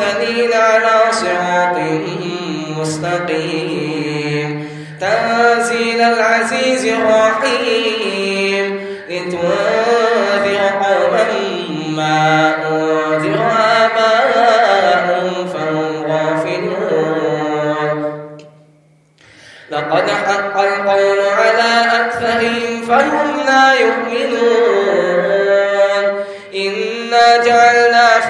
المرسلين على صراط مستقيم. تنزيل العزيز الرحيم. لتنذر قوما ما أنذر آباءهم فهم غافلون لقد حق القول على أكثرهم فهم لا يؤمنون. إنا جعلنا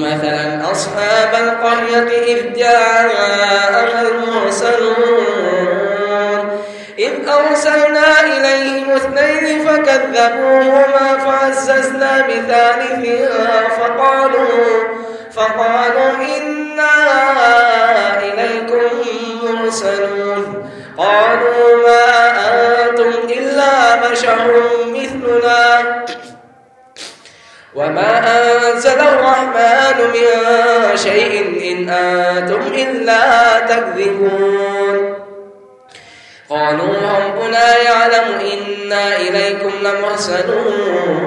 مثلا أصحاب القرية إذ جاءها المرسلون. إذ أرسلنا إليهم اثنين فكذبوهما فعززنا بثالث فقالوا فقالوا إنا إليكم مرسلون. قالوا ما أنتم إلا بشر مثلنا. وما أنزل الرحمن من شيء إن أنتم إلا تكذبون قالوا ربنا يعلم إنا إليكم لمرسلون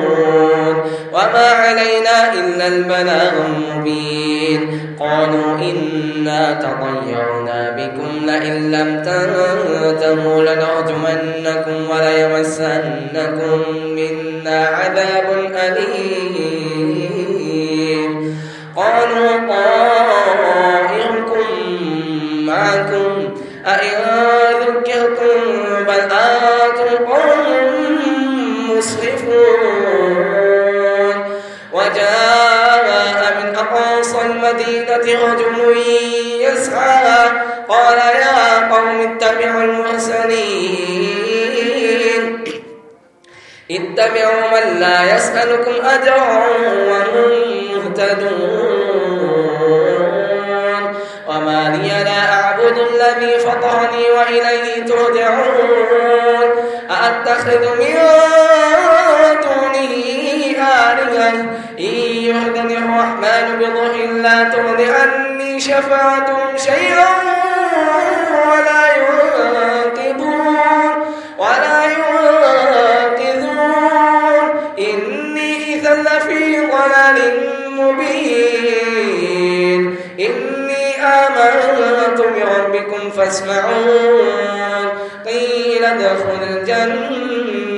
وما علينا إلا البلاغ المبين. قالوا إنا تطيرنا بكم لئن لم تنتهوا لنرجمنكم وليمسنكم منا عذاب أليم. مسرفون وجاء من أقاصى المدينة رجل يسعى. قال يا قوم اتبعوا المرسلين. اتبعوا من لا يسألكم أجرا وهم مهتدون. وما لي لا أعبد الذي فطرني وإليه ترجعون. أأتخذ من آلهة إن يهدني الرحمن بضر لا تغن عني شفاعتهم شيئا ولا ينقذون ولا ينقذون. إني إذا لفي ضلال مبين. إني آمنت بربكم فاسمعون. قيل ادخل الجنة.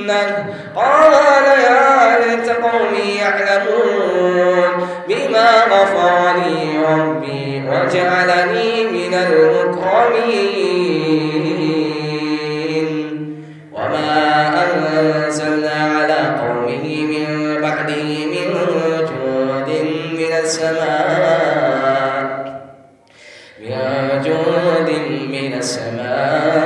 قال يا ليت قومي يعلمون بما غفر لي ربي وجعلني من المكرمين. وما أنزلنا على قومه من بعده من جود من السماء. من جود من السماء.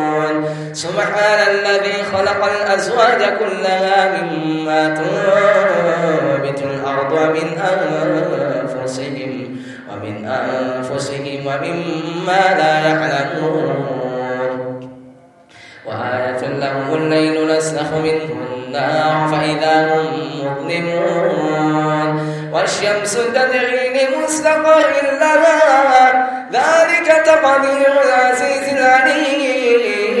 سبحان الذي خلق الأزواج كلها مما تنبت الأرض ومن أنفسهم ومن أنفسهم ومما لا يعلمون. وآية لهم الليل نسلخ منه النار فإذا هم مظلمون. والشمس تدعي لمستقر لها. ذلك تقدير العزيز العليم.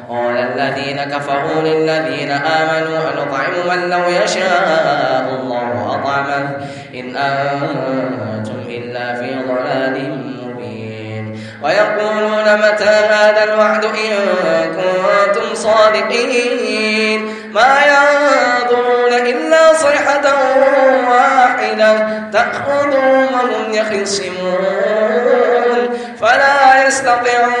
الذين كفروا للذين آمنوا أنطعم من لو يشاء الله أطعمه إن أنتم إلا في ضلال مبين. ويقولون متى هذا الوعد إن كنتم صادقين؟ ما ينظرون إلا صيحة واحدة تأخذهم وهم يخصمون. فلا يستطيعون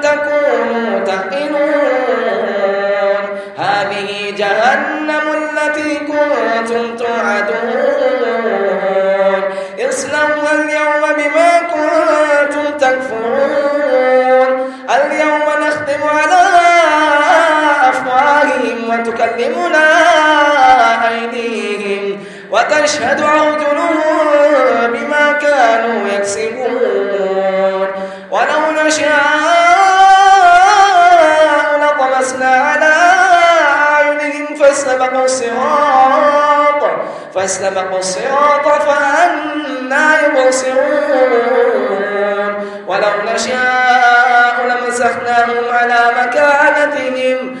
وتكلمنا أيديهم وتشهد أرجلهم بما كانوا يكسبون. ولو نشاء فاستبقوا الصراط فاستبقوا الصراط فأنا يبصرون. ولو نشاء لمسخناهم على مكانتهم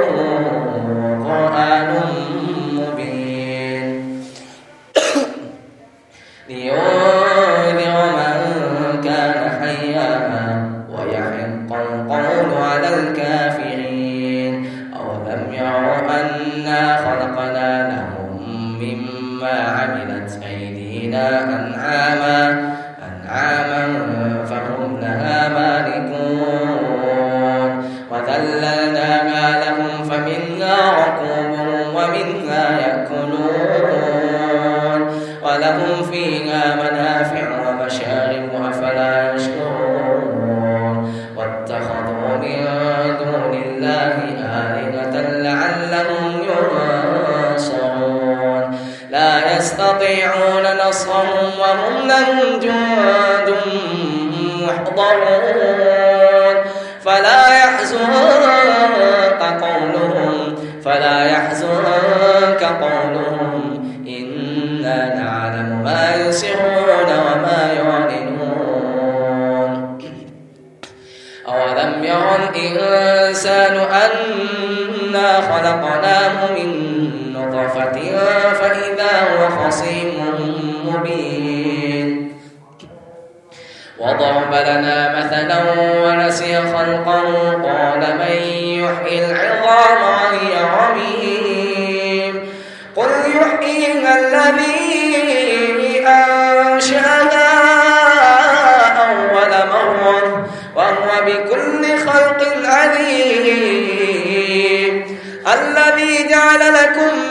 أنعاما أنعاما يستطيعون نصرهم وهم لهم جند محضرون. فلا يحزنك قولهم فلا يحزنك قولهم. إنا نعلم ما يسرون وما يعلنون. أولم ير الإنسان أنا خلقناه من نطفة فإذا هو خصيم مبين. وضرب لنا مثلا ونسي خلقه قال من يحيي العظام وهي رميم. قل يحييها الذي أنشأها أول مرة وهو بكل خلق عليم. الذي جعل لكم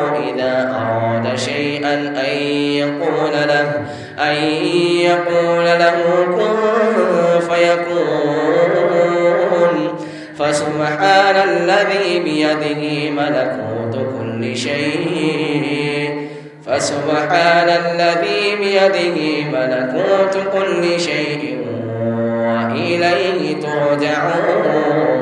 إذا أراد شيئا أن يقول له أن يقول له كن فيكون. فسبحان الذي بيده ملكوت كل شيء. فسبحان الذي بيده ملكوت كل شيء. وإليه ترجعون.